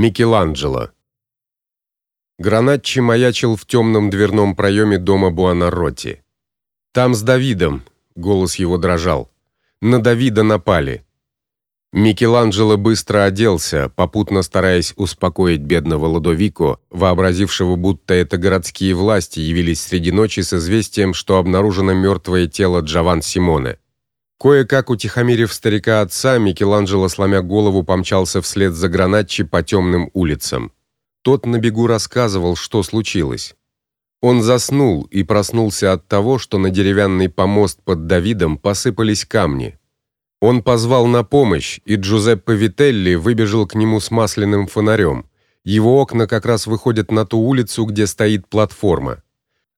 Микеланджело. Гранатчи маячил в темном дверном проеме дома Буонаротти. Там с Давидом, голос его дрожал. На Давида напали. Микеланджело быстро оделся, попутно стараясь успокоить бедного Лодовико, вообразившего, будто это городские власти явились среди ночи с известием, что обнаружено мертвое тело Джован Симоне. Кое-как утихомирив старика отца, Микеланджело, сломя голову, помчался вслед за Гранатчи по темным улицам. Тот на бегу рассказывал, что случилось. Он заснул и проснулся от того, что на деревянный помост под Давидом посыпались камни. Он позвал на помощь, и Джузеппе Вителли выбежал к нему с масляным фонарем. Его окна как раз выходят на ту улицу, где стоит платформа.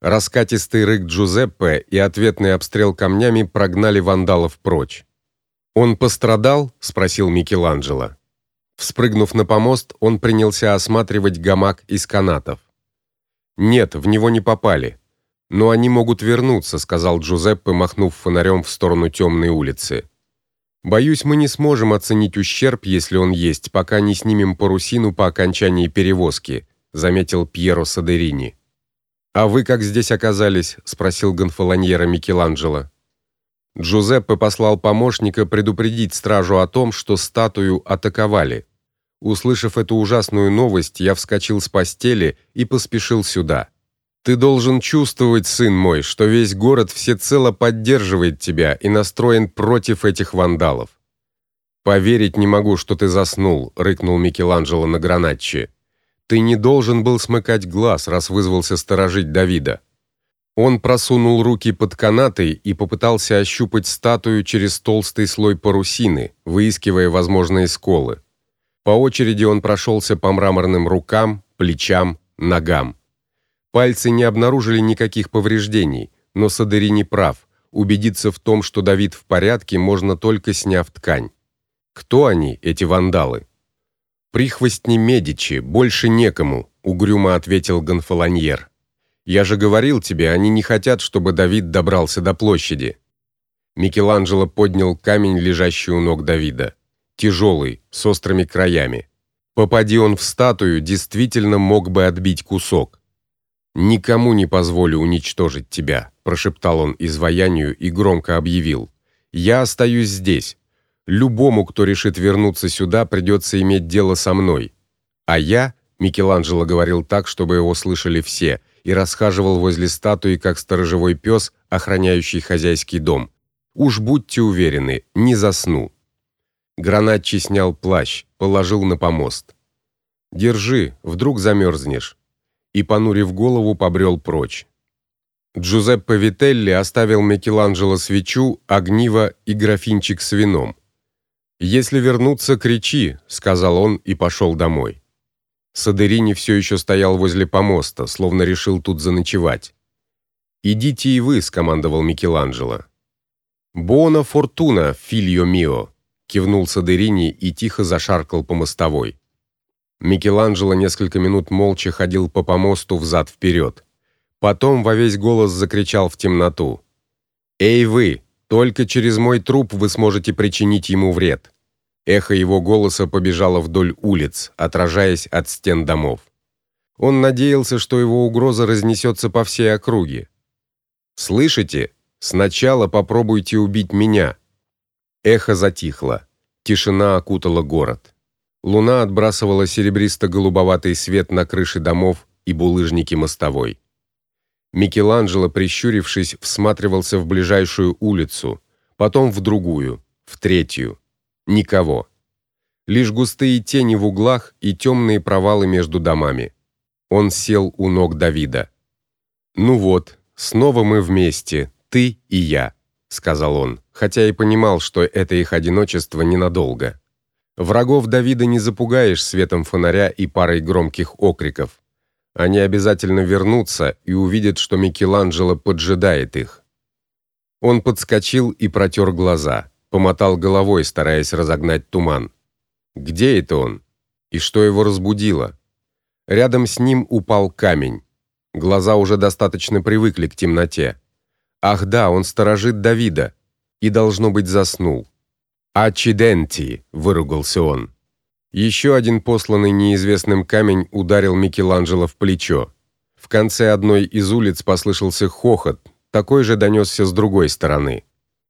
Раскатистый рык Джузеппе и ответный обстрел камнями прогнали вандалов прочь. Он пострадал? спросил Микеланджело. Вспрыгнув на помост, он принялся осматривать гамак из канатов. Нет, в него не попали. Но они могут вернуться, сказал Джузеппе, махнув фонарем в сторону темной улицы. Боюсь, мы не сможем оценить ущерб, если он есть, пока не снимем парусину по окончании перевозки, заметил Пьеро Садерини. А вы как здесь оказались? спросил гонфолоньера Микеланджело. Джузеппе послал помощника предупредить стражу о том, что статую атаковали. Услышав эту ужасную новость, я вскочил с постели и поспешил сюда. Ты должен чувствовать, сын мой, что весь город всецело поддерживает тебя и настроен против этих вандалов. Поверить не могу, что ты заснул, рыкнул Микеланджело на Гранатчи. Ты не должен был смыкать глаз, раз вызвался сторожить Давида. Он просунул руки под канаты и попытался ощупать статую через толстый слой парусины, выискивая возможные сколы. По очереди он прошелся по мраморным рукам, плечам, ногам. Пальцы не обнаружили никаких повреждений, но Садери не прав. Убедиться в том, что Давид в порядке, можно только сняв ткань. Кто они, эти вандалы? Прихвостни Медичи, больше некому, угрюмо ответил Гонфолоньер. Я же говорил тебе, они не хотят, чтобы Давид добрался до площади. Микеланджело поднял камень, лежащий у ног Давида, тяжелый, с острыми краями. Попади он в статую, действительно мог бы отбить кусок. Никому не позволю уничтожить тебя, прошептал он изваянию и громко объявил: "Я остаюсь здесь. Любому, кто решит вернуться сюда, придется иметь дело со мной. А я, Микеланджело говорил так, чтобы его слышали все, и расхаживал возле статуи как сторожевой пес, охраняющий хозяйский дом. Уж будьте уверены, не засну. Гранатчи снял плащ, положил на помост. Держи, вдруг замерзнешь. И понурив голову, побрел прочь. Джузеппе Вителли оставил Микеланджело свечу, огниво и графинчик с вином. Если вернуться, кричи, сказал он и пошел домой. Садерини все еще стоял возле помоста, словно решил тут заночевать. Идите и вы, скомандовал Микеланджело. Буона фортуна, фильо мио, кивнул Садерини и тихо зашаркал по мостовой. Микеланджело несколько минут молча ходил по помосту взад вперед. Потом во весь голос закричал в темноту: "Эй вы, только через мой труп вы сможете причинить ему вред. Эхо его голоса побежало вдоль улиц, отражаясь от стен домов. Он надеялся, что его угроза разнесется по всей округе. Слышите? Сначала попробуйте убить меня. Эхо затихло. Тишина окутала город. Луна отбрасывала серебристо-голубоватый свет на крыши домов и булыжники мостовой. Микеланджело, прищурившись, всматривался в ближайшую улицу, потом в другую, в третью. Никого. Лишь густые тени в углах и темные провалы между домами. Он сел у ног Давида. Ну вот, снова мы вместе, ты и я, сказал он, хотя и понимал, что это их одиночество ненадолго. Врагов Давида не запугаешь светом фонаря и парой громких окриков. Они обязательно вернутся и увидят, что Микеланджело поджидает их. Он подскочил и протер глаза, помотал головой, стараясь разогнать туман. Где это он? И что его разбудило? Рядом с ним упал камень. Глаза уже достаточно привыкли к темноте. Ах да, он сторожит Давида и должно быть заснул. Ачиденти, выругался он. Еще один посланный неизвестным камень ударил Микеланджело в плечо. В конце одной из улиц послышался хохот, такой же донесся с другой стороны.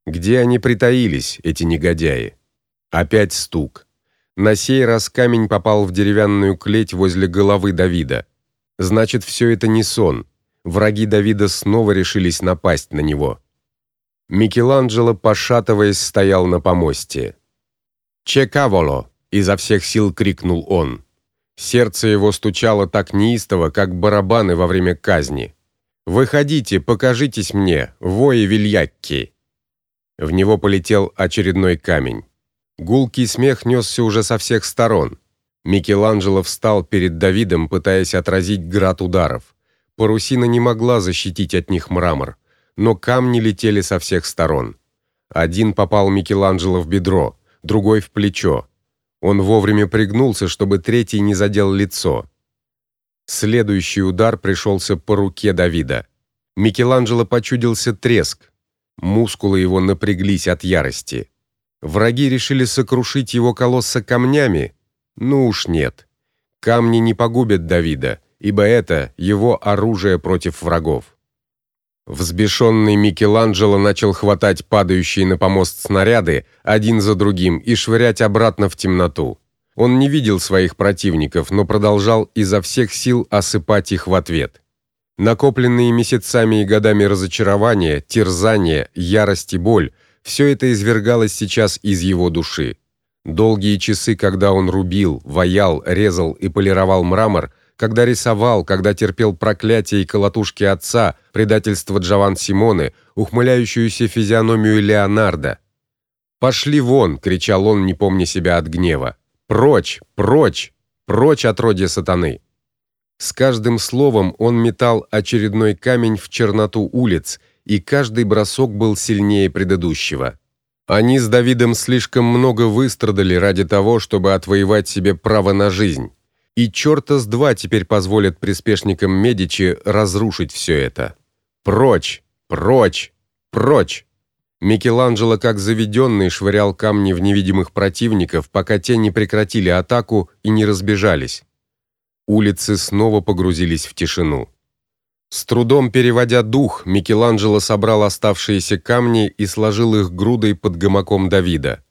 Где они притаились, эти негодяи? Опять стук. На сей раз камень попал в деревянную клеть возле головы Давида. Значит, все это не сон. Враги Давида снова решились напасть на него. Микеланджело, пошатываясь, стоял на помосте. «Чекаволо!» — изо всех сил крикнул он. Сердце его стучало так неистово, как барабаны во время казни. «Выходите, покажитесь мне, вои Вильякки!» В него полетел очередной камень. Гулкий смех несся уже со всех сторон. Микеланджело встал перед Давидом, пытаясь отразить град ударов. Парусина не могла защитить от них мрамор, но камни летели со всех сторон. Один попал Микеланджело в бедро, другой в плечо. Он вовремя пригнулся, чтобы третий не задел лицо. Следующий удар пришелся по руке Давида. Микеланджело почудился треск. Мускулы его напряглись от ярости. Враги решили сокрушить его колосса камнями? Ну уж нет. Камни не погубят Давида, ибо это его оружие против врагов. Взбешенный Микеланджело начал хватать падающие на помост снаряды один за другим и швырять обратно в темноту. Он не видел своих противников, но продолжал изо всех сил осыпать их в ответ. Накопленные месяцами и годами разочарования, терзания, ярость и боль все это извергалось сейчас из его души. Долгие часы, когда он рубил, ваял, резал и полировал мрамор, когда рисовал, когда терпел проклятия и колотушки отца, предательство Джован Симоне, ухмыляющуюся физиономию Леонардо. "Пошли вон!" кричал он, не помня себя от гнева. "Прочь, прочь, прочь от роди сатаны!" С каждым словом он метал очередной камень в черноту улиц, и каждый бросок был сильнее предыдущего. Они с Давидом слишком много выстрадали ради того, чтобы отвоевать себе право на жизнь. И чёрта с два теперь позволят приспешникам Медичи разрушить все это. Прочь, прочь, прочь. Микеланджело как заведенный швырял камни в невидимых противников, пока те не прекратили атаку и не разбежались. Улицы снова погрузились в тишину. С трудом переводя дух, Микеланджело собрал оставшиеся камни и сложил их грудой под гамаком Давида.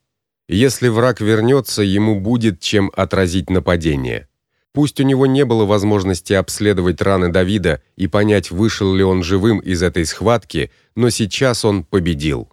Если враг вернется, ему будет чем отразить нападение. Пусть у него не было возможности обследовать раны Давида и понять, вышел ли он живым из этой схватки, но сейчас он победил.